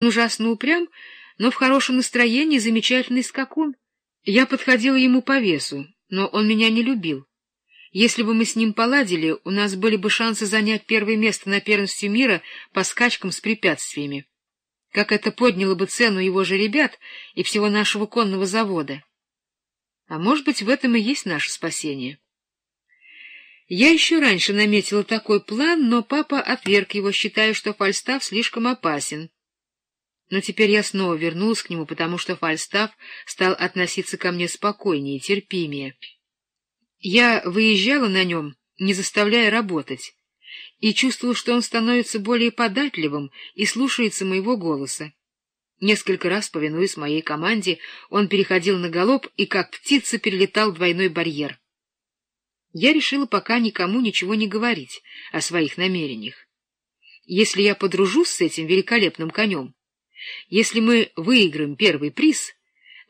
ужасно упрям, но в хорошем настроении замечательный скакун. Я подходила ему по весу, но он меня не любил. Если бы мы с ним поладили, у нас были бы шансы занять первое место на первенстве мира по скачкам с препятствиями. Как это подняло бы цену его же ребят и всего нашего конного завода. А может быть, в этом и есть наше спасение. Я еще раньше наметила такой план, но папа отверг его, считая, что Фальстаф слишком опасен. Но теперь я снова вернулась к нему, потому что Фальстаф стал относиться ко мне спокойнее и терпимее. Я выезжала на нем, не заставляя работать, и чувствовала, что он становится более податливым и слушается моего голоса. Несколько раз, повинуясь моей команде, он переходил на галоп и, как птица, перелетал двойной барьер. Я решила пока никому ничего не говорить о своих намерениях. Если я подружусь с этим великолепным конем, если мы выиграем первый приз,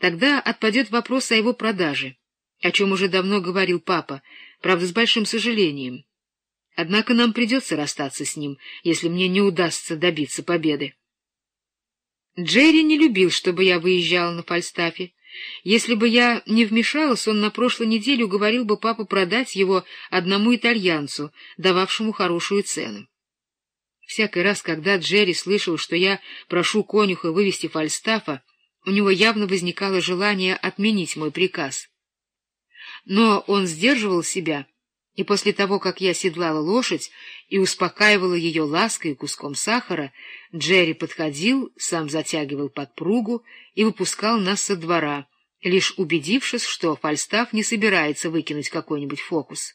тогда отпадет вопрос о его продаже, о чем уже давно говорил папа, правда, с большим сожалением. Однако нам придется расстаться с ним, если мне не удастся добиться победы. Джерри не любил, чтобы я выезжала на Фальстафе. Если бы я не вмешалась, он на прошлой неделе уговорил бы папу продать его одному итальянцу, дававшему хорошую цену. Всякий раз, когда Джерри слышал, что я прошу конюха вывести Фальстафа, у него явно возникало желание отменить мой приказ. Но он сдерживал себя, и после того, как я седлала лошадь и успокаивала ее лаской и куском сахара, Джерри подходил, сам затягивал подпругу и выпускал нас со двора, лишь убедившись, что Фальстаф не собирается выкинуть какой-нибудь фокус.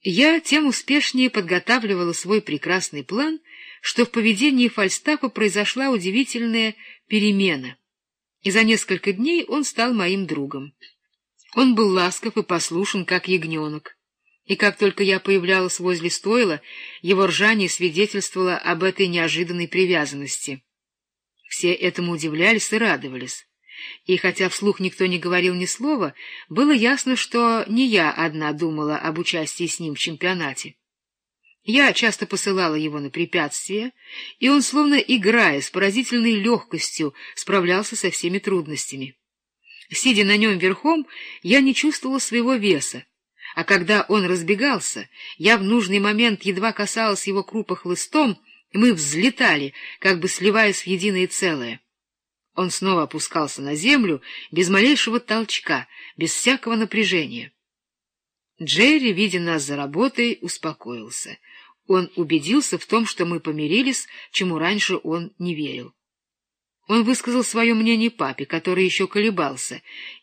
Я тем успешнее подготавливала свой прекрасный план, что в поведении Фальстафа произошла удивительная перемена, и за несколько дней он стал моим другом. Он был ласков и послушен, как ягненок, и как только я появлялась возле стойла, его ржание свидетельствовало об этой неожиданной привязанности. Все этому удивлялись и радовались. И хотя вслух никто не говорил ни слова, было ясно, что не я одна думала об участии с ним в чемпионате. Я часто посылала его на препятствия, и он, словно играя с поразительной легкостью, справлялся со всеми трудностями. Сидя на нем верхом, я не чувствовала своего веса, а когда он разбегался, я в нужный момент едва касалась его крупа хлыстом, и мы взлетали, как бы сливаясь в единое целое. Он снова опускался на землю без малейшего толчка, без всякого напряжения. Джерри, видя нас за работой, успокоился. Он убедился в том, что мы помирились, чему раньше он не верил. Он высказал свое мнение папе, который еще колебался,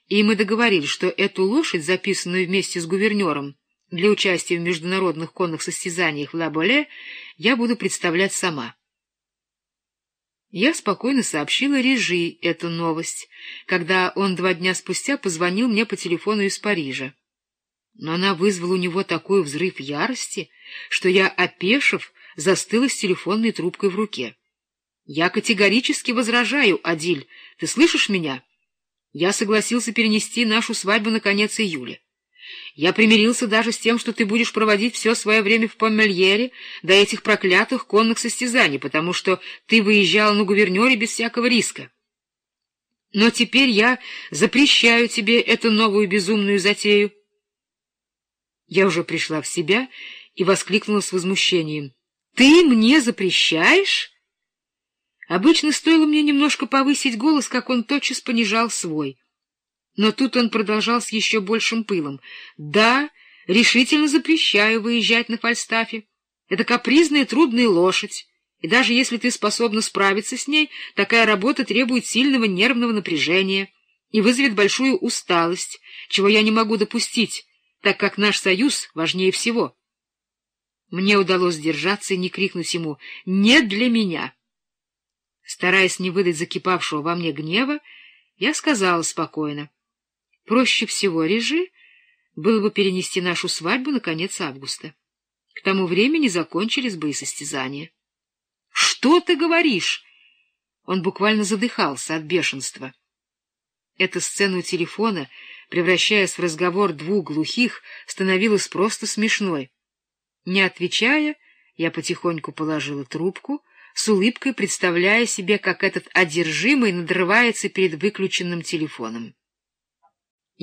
и мы договорились, что эту лошадь, записанную вместе с гувернером для участия в международных конных состязаниях в Ла-Боле, я буду представлять сама. Я спокойно сообщила Режи эту новость, когда он два дня спустя позвонил мне по телефону из Парижа. Но она вызвала у него такой взрыв ярости, что я, опешив, застыла с телефонной трубкой в руке. — Я категорически возражаю, Адиль. Ты слышишь меня? Я согласился перенести нашу свадьбу на конец июля. Я примирился даже с тем, что ты будешь проводить все свое время в Помельере до этих проклятых конных состязаний, потому что ты выезжал на гувернере без всякого риска. Но теперь я запрещаю тебе эту новую безумную затею. Я уже пришла в себя и воскликнула с возмущением. — Ты мне запрещаешь? Обычно стоило мне немножко повысить голос, как он тотчас понижал свой — но тут он продолжал с еще большим пылом. «Да, решительно запрещаю выезжать на Фальстафе. Это капризная трудная лошадь, и даже если ты способна справиться с ней, такая работа требует сильного нервного напряжения и вызовет большую усталость, чего я не могу допустить, так как наш союз важнее всего». Мне удалось сдержаться и не крикнуть ему «Не для меня!». Стараясь не выдать закипавшего во мне гнева, я сказала спокойно. Проще всего, Режи, было бы перенести нашу свадьбу на конец августа. К тому времени закончились бы и состязания. — Что ты говоришь? Он буквально задыхался от бешенства. Эта сцена у телефона, превращаясь в разговор двух глухих, становилась просто смешной. Не отвечая, я потихоньку положила трубку, с улыбкой представляя себе, как этот одержимый надрывается перед выключенным телефоном.